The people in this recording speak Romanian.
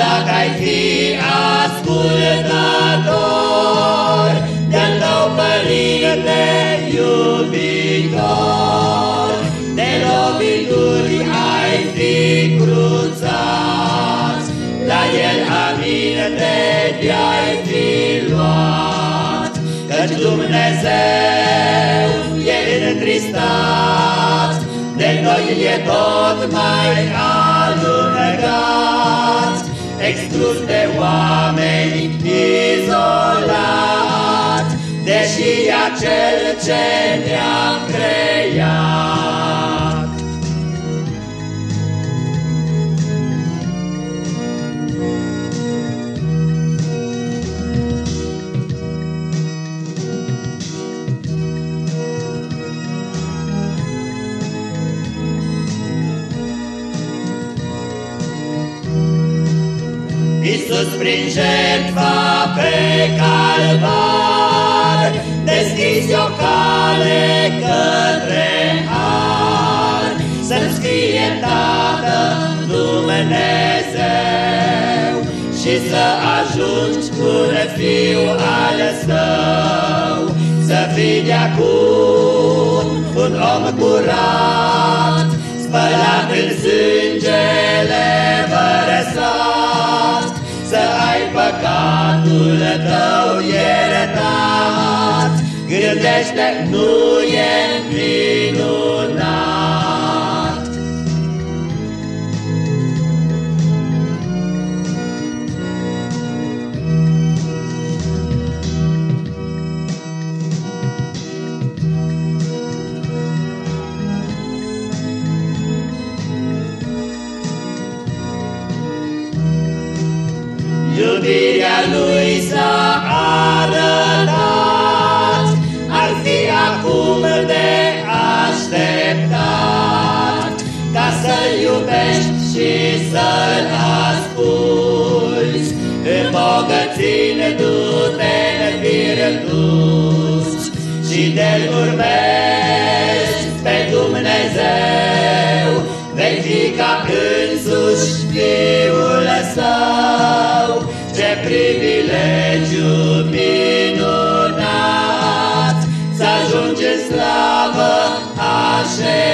ai fi ascultător De-al tău părinte iubitor De lovituri ai fi cruțat La el aminte de-ai fi luat. Căci Dumnezeu e întristat De noi e tot mai alunegat exclus de oameni, izolat, deși acel ce ne-a creat. Iisus prin jertfa pe calvar Deschizi o cale către har. Să-mi scrie Tată Dumnezeu Și să ajungi un fiu al său. Să fii de acum un om curat Spălat în sângele păcatul tău iertat, Gândește, nu e Iubirea lui s-a arătat, Ar fi acum de așteptat, Ca să-L iubești și să-L asculți, Îmbogățindu-te în virtuți Și de-L urmezi pe Dumnezeu, Vei fi ca privilegiu minunat Să ajunge în slavă așez